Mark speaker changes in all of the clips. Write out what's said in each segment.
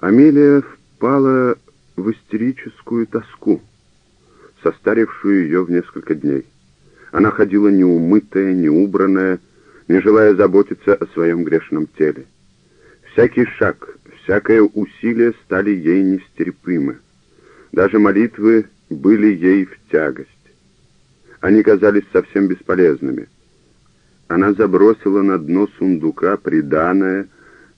Speaker 1: Амелия впала в истерическую тоску, состарившую ее в несколько дней. Она ходила неумытая, неубранная, не желая заботиться о своем грешном теле. Всякий шаг, всякое усилие стали ей нестерпимы. Даже молитвы были ей в тягость. Они казались совсем бесполезными. Она забросила на дно сундука приданое,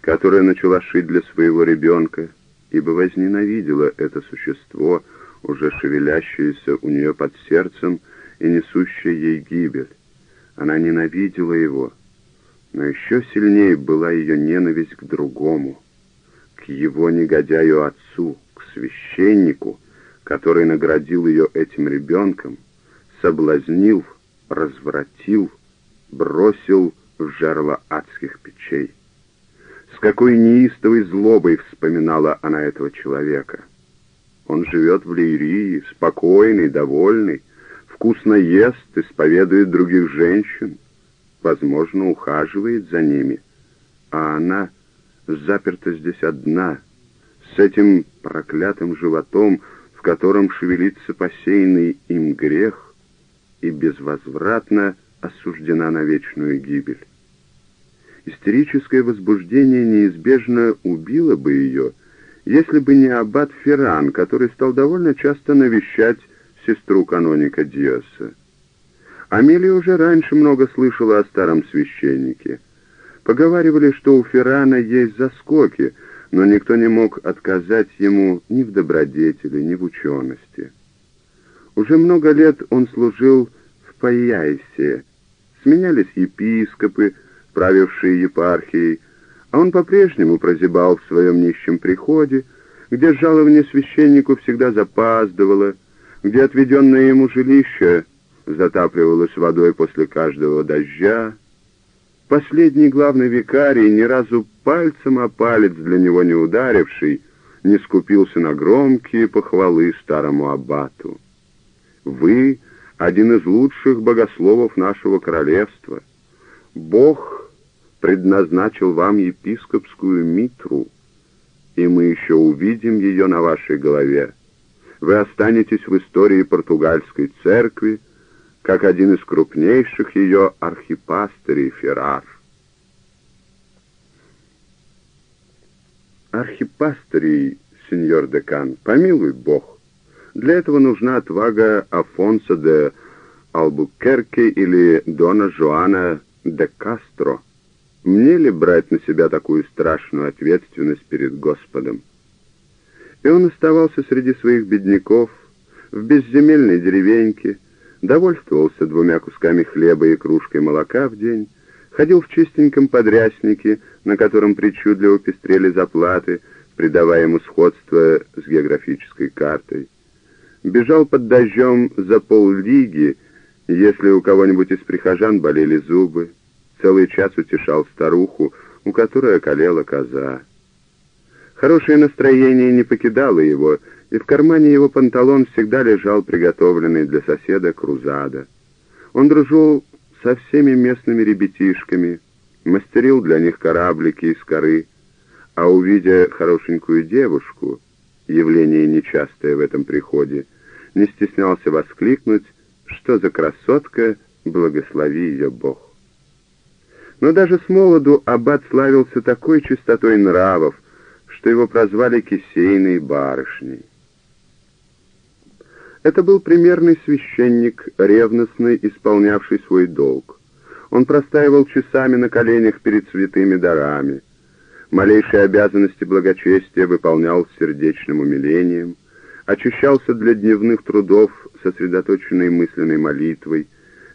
Speaker 1: которое начала шить для своего ребенка, ибо возненавидела это существо, уже шевелящееся у нее под сердцем и несущее ей гибель. Она ненавидела его, но еще сильнее была ее ненависть к другому, к его негодяю отцу, к священнику, который наградил ее этим ребенком, соблазнил, развратил, бросил в жерло адских печей. С какой неистовой злобой вспоминала она этого человека. Он живет в Лирии, спокойный, довольный, вкусно ест, исповедует других женщин, возможно, ухаживает за ними, а она заперта здесь одна, с этим проклятым животом, в котором шевелится посеянный им грех, и безвозвратно осуждена на вечную гибель. Истерическое возбуждение неизбежно убило бы ее, если бы не аббат Ферран, который стал довольно часто навещать сестру каноника Диоса. Амелия уже раньше много слышала о старом священнике. Поговаривали, что у Феррана есть заскоки — но никто не мог отказать ему ни в добродетели, ни в учености. Уже много лет он служил в Паяйсе, сменялись епископы, правившие епархией, а он по-прежнему прозябал в своем нищем приходе, где жалование священнику всегда запаздывало, где отведенное ему жилище затапливалось водой после каждого дождя, Последний главный викарий, ни разу пальцем о палец для него не ударивший, не скупился на громкие похвалы старому аббату. «Вы — один из лучших богословов нашего королевства. Бог предназначил вам епископскую митру, и мы еще увидим ее на вашей голове. Вы останетесь в истории португальской церкви, как один из крупнейших ее архипастырей Феррар. Архипастырей, сеньор декан, помилуй бог. Для этого нужна отвага Афонсо де Албукерке или Дона Жоана де Кастро. Мне ли брать на себя такую страшную ответственность перед Господом? И он оставался среди своих бедняков в безземельной деревеньке, довольствовался двумя кусками хлеба и кружкой молока в день, ходил в чистеньком подряснике, на котором причудливо пестрели заплаты, придавая ему сходство с географической картой. Бежал под дождем за поллиги, если у кого-нибудь из прихожан болели зубы. Целый час утешал старуху, у которой околела коза. Хорошее настроение не покидало его, и в кармане его панталон всегда лежал приготовленный для соседа крузада. Он дружил со всеми местными ребятишками, мастерил для них кораблики из коры, а увидя хорошенькую девушку, явление нечастое в этом приходе, не стеснялся воскликнуть, что за красотка, благослови ее Бог. Но даже с молоду аббат славился такой чистотой нравов, что его прозвали кисейной барышней. Это был примерный священник, ревностный, исполнявший свой долг. Он простаивал часами на коленях перед святыми дарами. Малейшие обязанности благочестия выполнял с сердечным умилением, очищался для дневных трудов сосредоточенной мысленной молитвой,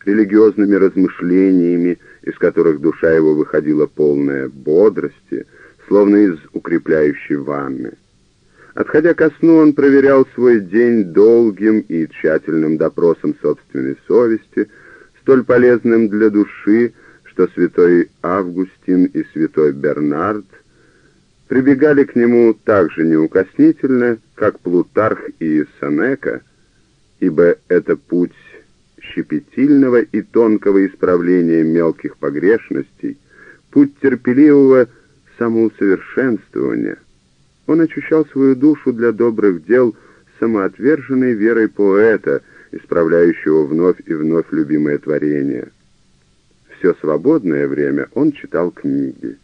Speaker 1: религиозными размышлениями, из которых душа его выходила полная бодрости, словно из укрепляющей ванны. Отходя ко сну, он проверял свой день долгим и тщательным допросом собственной совести, столь полезным для души, что святой Августин и святой Бернард прибегали к нему так же неукоснительно, как Плутарх и Сенека, ибо это путь щепетильного и тонкого исправления мелких погрешностей, путь терпеливого самоусовершенствования — Он ощущал свою душу для добрых дел самоотверженной верой поэта, исправляющего вновь и вновь любимое творение. Все свободное время он читал книги.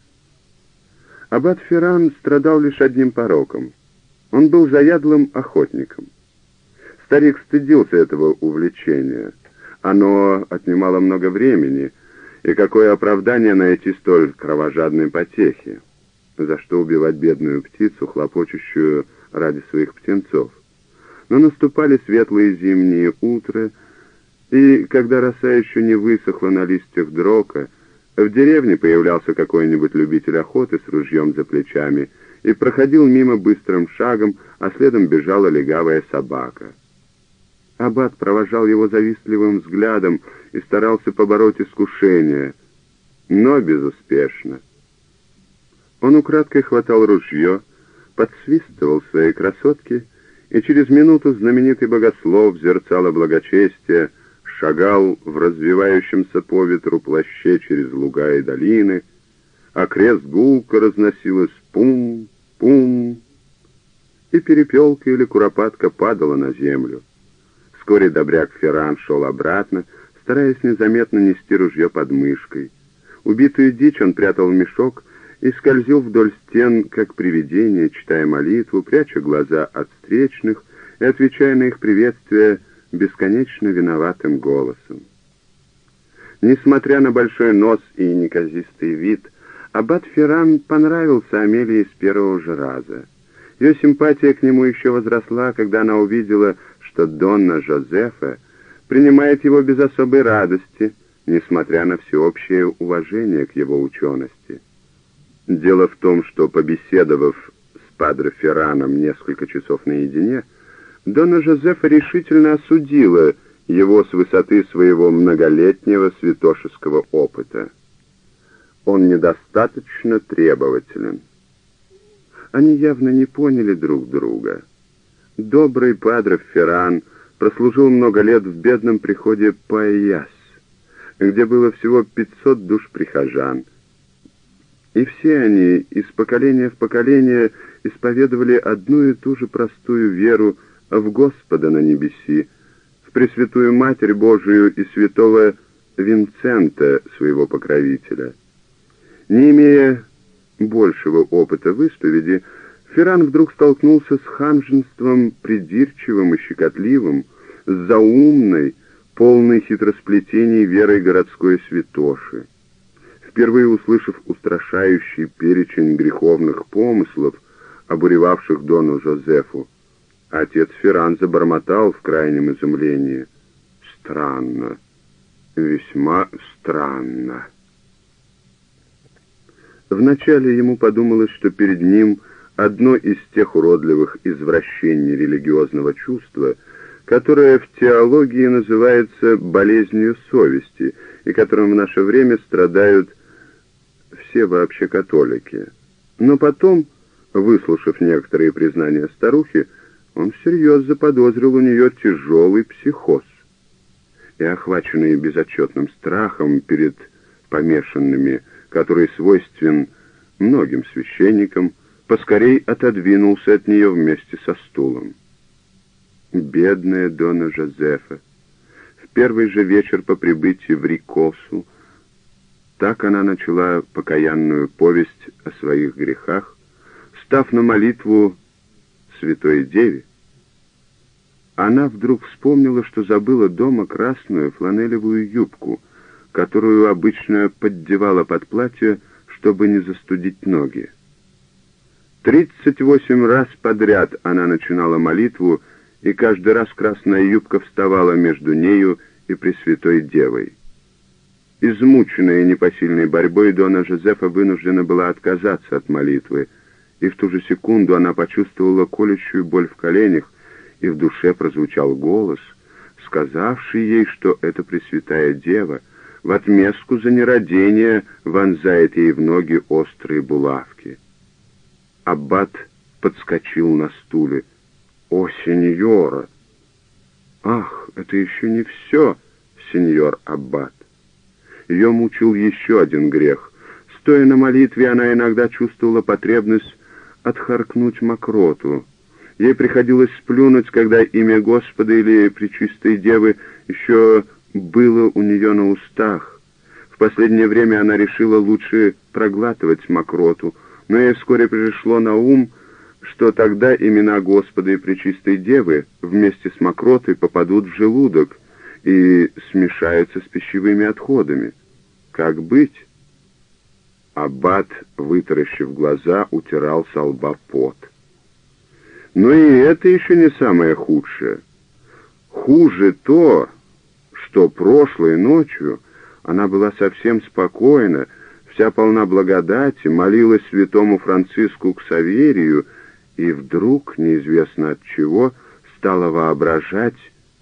Speaker 1: Аббат Ферран страдал лишь одним пороком. Он был заядлым охотником. Старик стыдился этого увлечения. Оно отнимало много времени, и какое оправдание найти столь кровожадной потехи? За что убивать бедную птицу, хлопочущую ради своих птенцов? Но наступали светлые зимние утра, и когда роса еще не высохла на листьях дрока, в деревне появлялся какой-нибудь любитель охоты с ружьем за плечами и проходил мимо быстрым шагом, а следом бежала легавая собака. Аббат провожал его завистливым взглядом и старался побороть искушение, но безуспешно. Он украдкой хватал ружье, подсвистывал своей красотке, и через минуту знаменитый богослов зерцало благочестия шагал в развивающемся по ветру плаще через луга и долины, а крест гулко разносилось пум-пум, и перепелка или куропатка падала на землю. Вскоре добряк Ферран шел обратно, стараясь незаметно нести ружье под мышкой. Убитую дичь он прятал в мешок и скользил вдоль стен, как привидение, читая молитву, пряча глаза от встречных и отвечая на их приветствия бесконечно виноватым голосом. Несмотря на большой нос и неказистый вид, Аббат Ферран понравился Амелии с первого же раза. Ее симпатия к нему еще возросла, когда она увидела, что Донна Жозефа принимает его без особой радости, несмотря на всеобщее уважение к его учености. Дело в том, что, побеседовав с Падре Ферраном несколько часов наедине, Дона Жозефа решительно осудила его с высоты своего многолетнего святошеского опыта. Он недостаточно требователен. Они явно не поняли друг друга. Добрый Падре Ферран прослужил много лет в бедном приходе Паэяс, где было всего 500 душ прихожан. И все они из поколения в поколение исповедовали одну и ту же простую веру в Господа на небеси, в Пресвятую Матерь Божию и святого Винцента, своего покровителя. Не имея большего опыта в исповеди, Ферран вдруг столкнулся с ханженством придирчивым и щекотливым, с заумной, полной хитросплетений верой городской святоши. Впервые услышав устрашающий перечень греховных помыслов, обуревавших Дону Жозефу, отец Ферран забормотал в крайнем изумлении. «Странно, весьма странно». Вначале ему подумалось, что перед ним — одно из тех уродливых извращений религиозного чувства, которое в теологии называется болезнью совести и которым в наше время страдают все вообще католики. Но потом, выслушав некоторые признания старухи, он всерьез заподозрил у нее тяжелый психоз. И охваченный безотчетным страхом перед помешанными, который свойствен многим священникам, поскорей отодвинулся от нее вместе со стулом. Бедная Дона Жозефа. В первый же вечер по прибытии в Рикосу так она начала покаянную повесть о своих грехах, став на молитву Святой Деве. Она вдруг вспомнила, что забыла дома красную фланелевую юбку, которую обычно поддевала под платье, чтобы не застудить ноги. Тридцать восемь раз подряд она начинала молитву, и каждый раз красная юбка вставала между нею и Пресвятой Девой. Измученная непосильной борьбой, Дона Жозефа вынуждена была отказаться от молитвы, и в ту же секунду она почувствовала колющую боль в коленях, и в душе прозвучал голос, сказавший ей, что эта Пресвятая Дева в отместку за нерадение вонзает ей в ноги острые булавки. Аббат подскочил на стуле. «О, сеньора!» «Ах, это еще не все, сеньор Аббат!» Ее мучил еще один грех. Стоя на молитве, она иногда чувствовала потребность отхаркнуть мокроту. Ей приходилось сплюнуть, когда имя Господа или Пречистой Девы еще было у нее на устах. В последнее время она решила лучше проглатывать мокроту, но ей вскоре пришло на ум, что тогда имена Господа и Пречистой Девы вместе с мокротой попадут в желудок и смешаются с пищевыми отходами. Как быть? Аббат, вытаращив глаза, утирал со лба пот. Но и это еще не самое худшее. Хуже то, что прошлой ночью она была совсем спокойна, вся полна благодати, молилась святому Франциску к Саверию и вдруг, неизвестно от чего, стала воображать,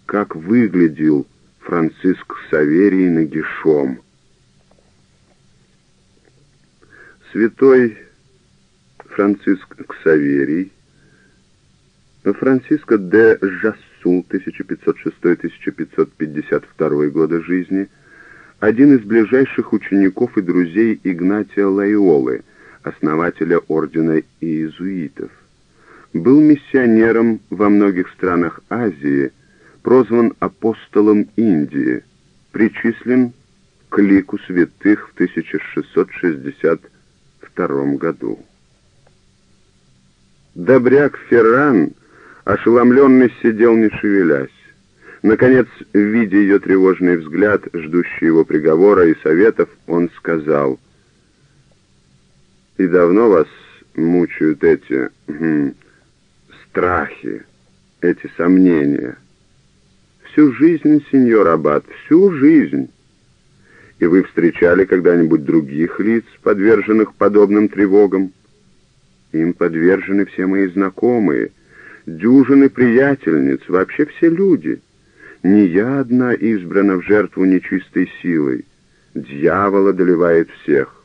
Speaker 1: как выглядел Франциск Саверий нагишом. Святой Франциск Ксаверий, Франциско де Жасу, 1506-1552 годы жизни, один из ближайших учеников и друзей Игнатия Лайолы, основателя ордена иезуитов. Был миссионером во многих странах Азии, прозван апостолом Индии, причислен к лику святых в 1660 1942 году. Добряк Ферран, ошеломленный, сидел не шевелясь. Наконец, видя ее тревожный взгляд, ждущий его приговора и советов, он сказал, «И давно вас мучают эти хм, страхи, эти сомнения?» «Всю жизнь, сеньор Аббат, всю жизнь!» И вы встречали когда-нибудь других лиц, подверженных подобным тревогам? Им подвержены все мои знакомые, дюжины приятельниц, вообще все люди. Не я одна избрана в жертву нечистой силой. Дьявол одолевает всех.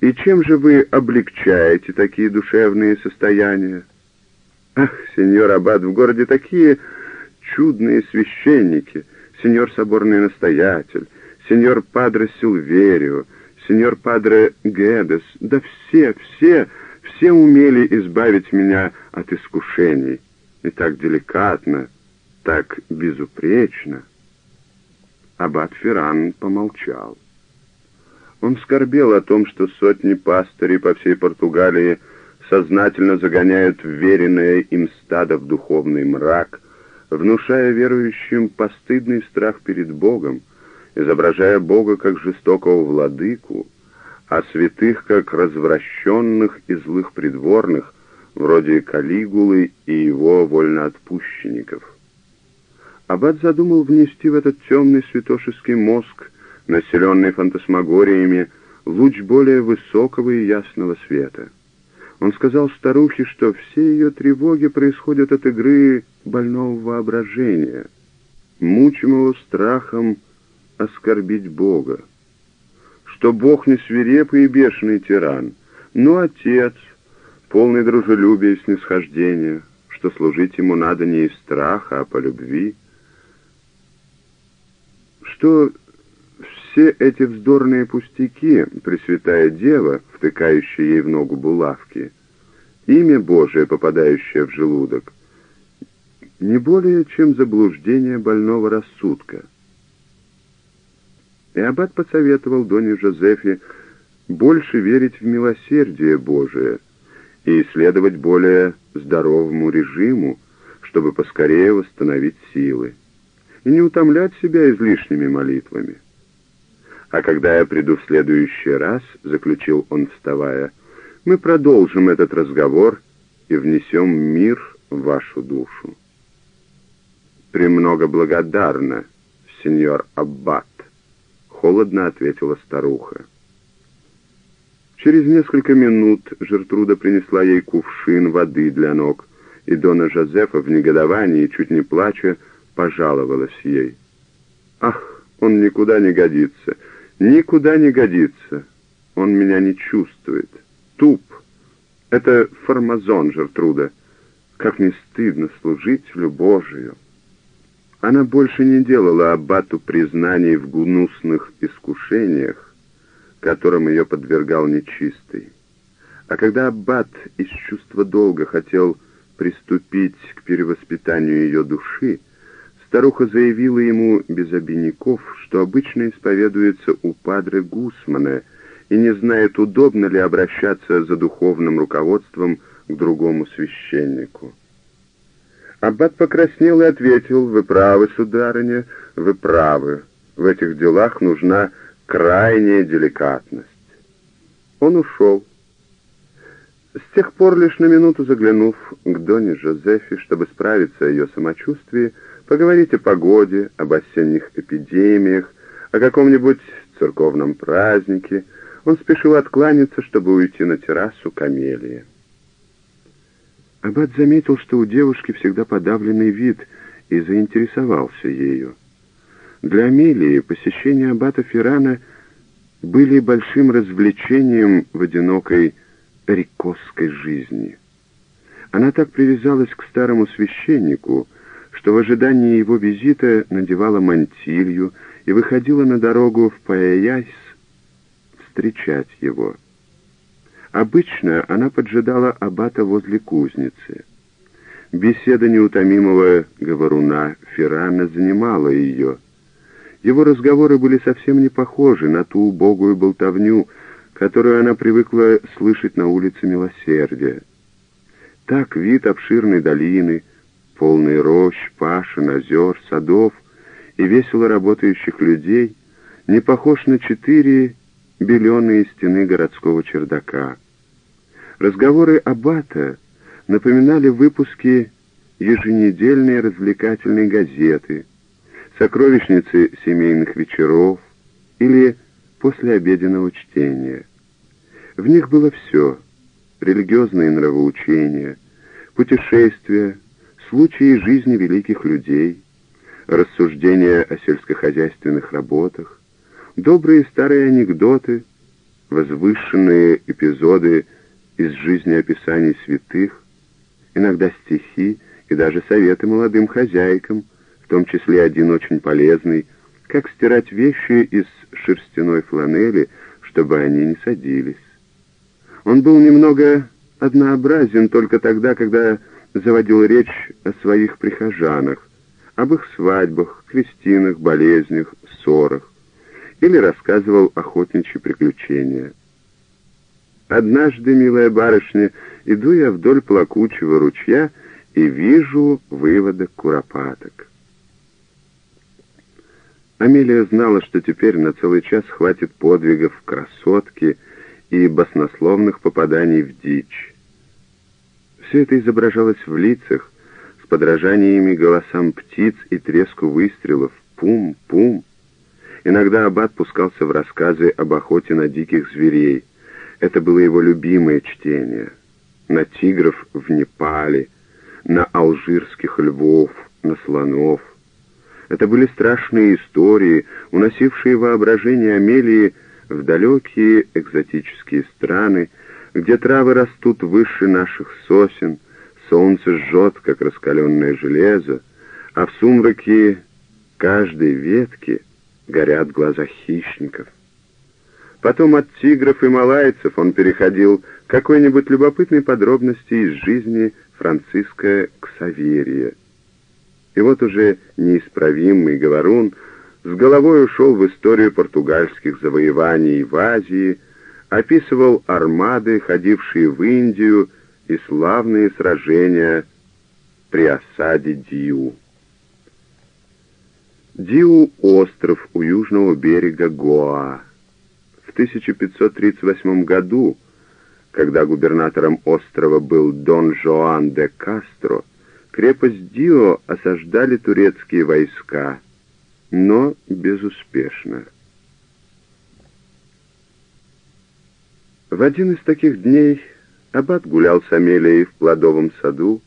Speaker 1: И чем же вы облегчаете такие душевные состояния? Ах, сеньор Аббат, в городе такие чудные священники, сеньор соборный настоятель, сеньор Падре Силверио, сеньор Падре Гедес, да все, все, все умели избавить меня от искушений. И так деликатно, так безупречно. Аббат Ферран помолчал. Он скорбел о том, что сотни пастырей по всей Португалии сознательно загоняют веренное им стадо в духовный мрак, внушая верующим постыдный страх перед Богом, изображая Бога как жестокого владыку, а святых как развращенных и злых придворных, вроде Калигулы и его вольноотпущенников. Аббат задумал внести в этот темный святошеский мозг, населенный фантасмагориями, луч более высокого и ясного света. Он сказал старухе, что все ее тревоги происходят от игры больного воображения, мучимого страхом оскорбить Бога, что Бог не свирепый и бешеный тиран, но Отец, полный дружелюбия и снисхождения, что служить Ему надо не из страха, а по любви, что все эти вздорные пустяки, Пресвятая Дева, втыкающая ей в ногу булавки, имя Божие, попадающее в желудок, не более чем заблуждение больного рассудка — и аббат посоветовал Доне Жозефе больше верить в милосердие Божие и исследовать более здоровому режиму, чтобы поскорее восстановить силы, и не утомлять себя излишними молитвами. «А когда я приду в следующий раз», — заключил он, вставая, — «мы продолжим этот разговор и внесем мир в вашу душу». «Премного благодарна, сеньор Аббат» холодно ответила старуха. Через несколько минут Жертруда принесла ей кувшин воды для ног, и Дона Жозефа в негодовании, чуть не плача, пожаловалась ей. «Ах, он никуда не годится, никуда не годится. Он меня не чувствует. Туп. Это формазон Жертруда. Как не стыдно служить Божию!» Она больше не делала аббату признаний в гнусных искушениях, которым ее подвергал нечистый. А когда Аббат из чувства долга хотел приступить к перевоспитанию ее души, старуха заявила ему без обиняков, что обычно исповедуется у падре Гусмана и не знает, удобно ли обращаться за духовным руководством к другому священнику. Аббат покраснел и ответил, «Вы правы, сударыня, вы правы. В этих делах нужна крайняя деликатность». Он ушел. С тех пор, лишь на минуту заглянув к Доне Жозефе, чтобы справиться о ее самочувствии, поговорить о погоде, об осенних эпидемиях, о каком-нибудь церковном празднике, он спешил откланяться, чтобы уйти на террасу камелии. Аббат заметил, что у девушки всегда подавленный вид, и заинтересовался ею. Для Амелии посещение аббата Феррана были большим развлечением в одинокой рикосской жизни. Она так привязалась к старому священнику, что в ожидании его визита надевала мантилью и выходила на дорогу в Паяяйс встречать его. Обычно она поджидала аббата возле кузницы. Беседа неутомимого говоруна Феррана занимала ее. Его разговоры были совсем не похожи на ту убогую болтовню, которую она привыкла слышать на улице Милосердия. Так вид обширной долины, полный рощ, пашин, озер, садов и весело работающих людей не похож на четыре беленые стены городского чердака. Разговоры Аббата напоминали выпуски еженедельной развлекательной газеты, сокровищницы семейных вечеров или послеобеденного чтения. В них было все — религиозные нравоучения, путешествия, случаи жизни великих людей, рассуждения о сельскохозяйственных работах, добрые старые анекдоты, возвышенные эпизоды из жизни описаний святых, иногда стихи и даже советы молодым хозяйкам, в том числе один очень полезный, как стирать вещи из шерстяной фланели, чтобы они не садились. Он был немного однообразен только тогда, когда заводил речь о своих прихожанах, об их свадьбах, крестинах, болезнях, ссорах или рассказывал охотничьи приключения. Однажды, милая барышня, иду я вдоль плакучего ручья и вижу выводок куропаток. Амелия знала, что теперь на целый час хватит подвигов красотки и баснословных попаданий в дичь. Все это изображалось в лицах, с подражаниями голосам птиц и треску выстрелов. Пум-пум. Иногда Аббат пускался в рассказы об охоте на диких зверей. Это было его любимое чтение. На тигров в Непале, на алжирских львов, на слонов. Это были страшные истории, уносившие воображение Амелии в далекие экзотические страны, где травы растут выше наших сосен, солнце жжет, как раскаленное железо, а в сумраке каждой ветки горят глаза хищников. Потом от тигров и малайцев он переходил к какой-нибудь любопытной подробности из жизни Франциска Ксаверия. И вот уже неисправимый говорун с головой ушел в историю португальских завоеваний в Азии, описывал армады, ходившие в Индию, и славные сражения при осаде Диу. Диу — остров у южного берега Гоа. В 1538 году, когда губернатором острова был Дон Жоан де Кастро, крепость Дио осаждали турецкие войска, но безуспешно. В один из таких дней аббат гулял с Амелией в плодовом саду,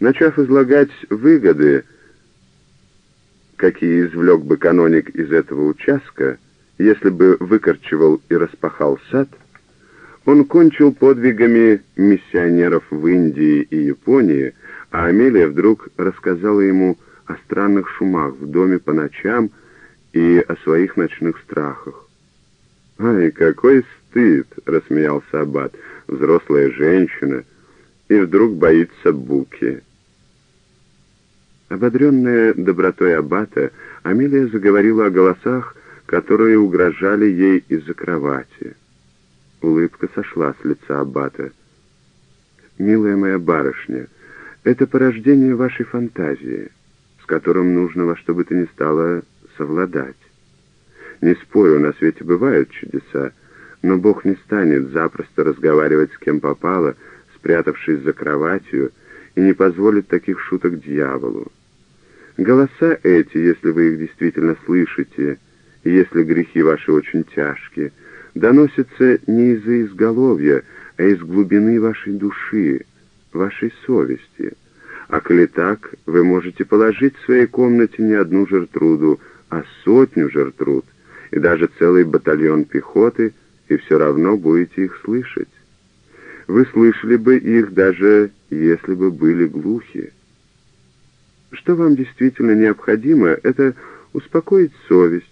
Speaker 1: начав излагать выгоды, какие извлек бы каноник из этого участка, если бы выкорчевал и распахал сад, он кончил подвигами миссионеров в Индии и Японии, а Амелия вдруг рассказала ему о странных шумах в доме по ночам и о своих ночных страхах. «Ай, какой стыд!» — рассмеялся Аббат. взрослая женщина, и вдруг боится Буки. Ободренная добротой Аббата, Амелия заговорила о голосах, которые угрожали ей из-за кровати. Улыбка сошла с лица Аббата. «Милая моя барышня, это порождение вашей фантазии, с которым нужно во что бы то ни стало совладать. Не спорю, на свете бывают чудеса, но Бог не станет запросто разговаривать с кем попало, спрятавшись за кроватью, и не позволит таких шуток дьяволу. Голоса эти, если вы их действительно слышите, если грехи ваши очень тяжкие, доносятся не из-за изголовья, а из глубины вашей души, вашей совести. А коли так, вы можете положить в своей комнате не одну жертруду, а сотню жертруд, и даже целый батальон пехоты, и все равно будете их слышать. Вы слышали бы их даже если бы были глухи. Что вам действительно необходимо, это успокоить совесть,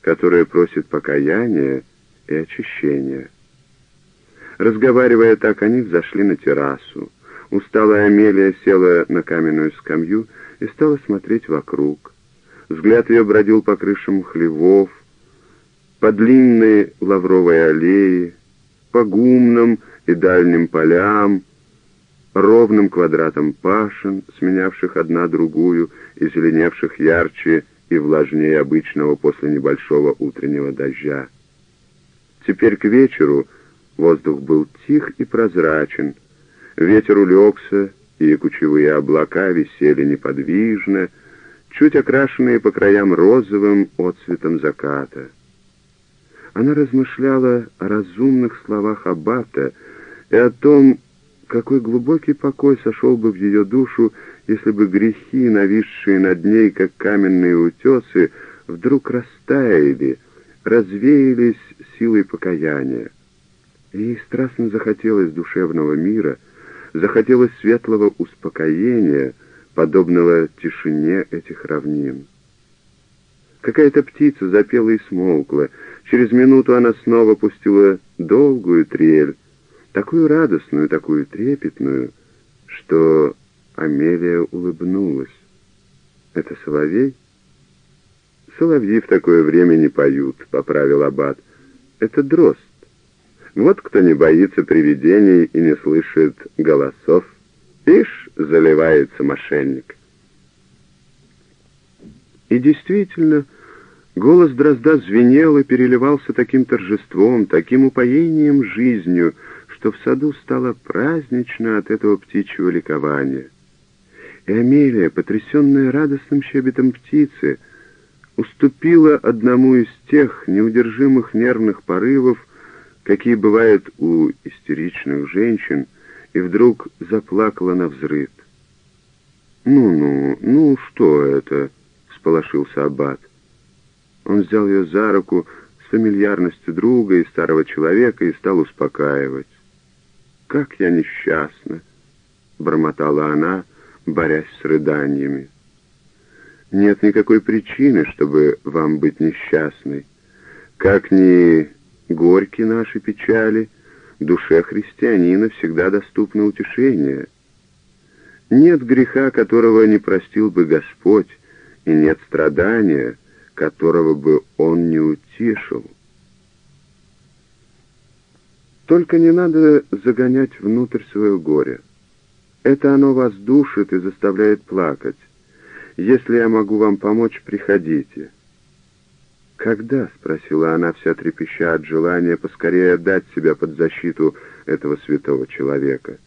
Speaker 1: которая просит покаяния и очищения. Разговаривая так, они взошли на террасу. Усталая Амелия села на каменную скамью и стала смотреть вокруг. Взгляд ее бродил по крышам хлевов, по длинной лавровой аллее, по гумным и дальним полям, ровным квадратам пашин, сменявших одна другую и зеленевших ярче и влажнее обычного после небольшого утреннего дождя. Теперь к вечеру воздух был тих и прозрачен, ветер улегся, и кучевые облака висели неподвижно, чуть окрашенные по краям розовым отцветом заката. Она размышляла о разумных словах Аббата и о том, какой глубокий покой сошел бы в ее душу, если бы грехи, нависшие над ней, как каменные утесы, вдруг растаяли, развеялись силой покаяния. Ей страстно захотелось душевного мира, захотелось светлого успокоения — подобного тишине этих равнин. Какая-то птица запела и смолкла. Через минуту она снова пустила долгую трель, такую радостную, такую трепетную, что Амелия улыбнулась. «Это соловей?» «Соловьи в такое время не поют», — поправил Аббат. «Это дрозд. Вот кто не боится привидений и не слышит голосов». Ишь, заливается мошенник. И действительно, голос Дрозда звенел и переливался таким торжеством, таким упоением жизнью, что в саду стало празднично от этого птичьего ликования. И Амелия, потрясенная радостным щебетом птицы, уступила одному из тех неудержимых нервных порывов, какие бывают у истеричных женщин, и вдруг заплакала на взрыд. «Ну-ну, ну что это?» — всполошился Аббат. Он взял ее за руку с фамильярностью друга и старого человека и стал успокаивать. «Как я несчастна!» — бормотала она, борясь с рыданиями. «Нет никакой причины, чтобы вам быть несчастной. Как ни горьки наши печали, душе христианина всегда доступно утешение. Нет греха, которого не простил бы Господь, и нет страдания, которого бы Он не утешил. Только не надо загонять внутрь свое горе. Это оно вас душит и заставляет плакать. Если я могу вам помочь, приходите. «Когда?» — спросила она, вся трепеща от желания поскорее отдать себя под защиту этого святого человека.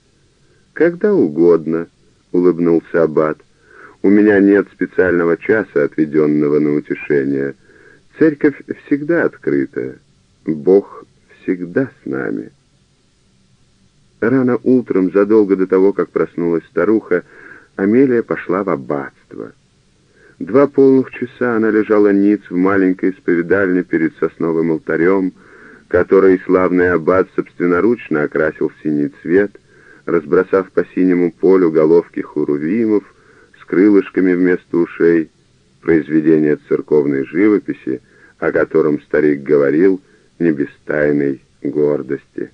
Speaker 1: «Когда угодно», — улыбнулся Аббат. «У меня нет специального часа, отведенного на утешение. Церковь всегда открыта. Бог всегда с нами». Рано утром, задолго до того, как проснулась старуха, Амелия пошла в аббатство. Два полных часа она лежала ниц в маленькой исповедальне перед сосновым алтарем, который славный аббат собственноручно окрасил в синий цвет, разбросав по синему полю головки хурувимов крылышками вместо ушей, произведение церковной живописи, о котором старик говорил не без тайной гордости.